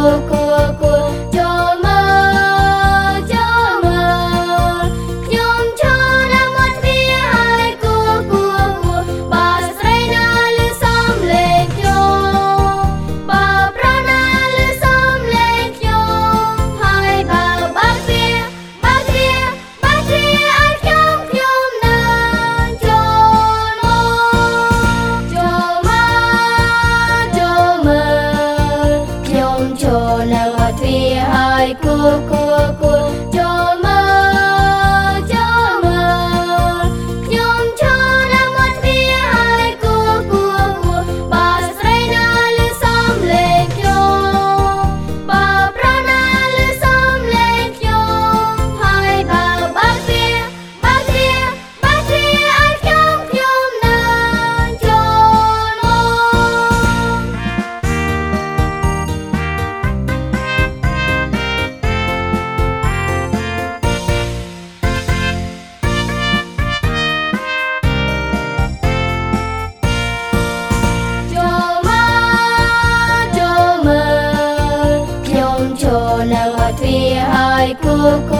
过过过。 กลัวกลัว cô cô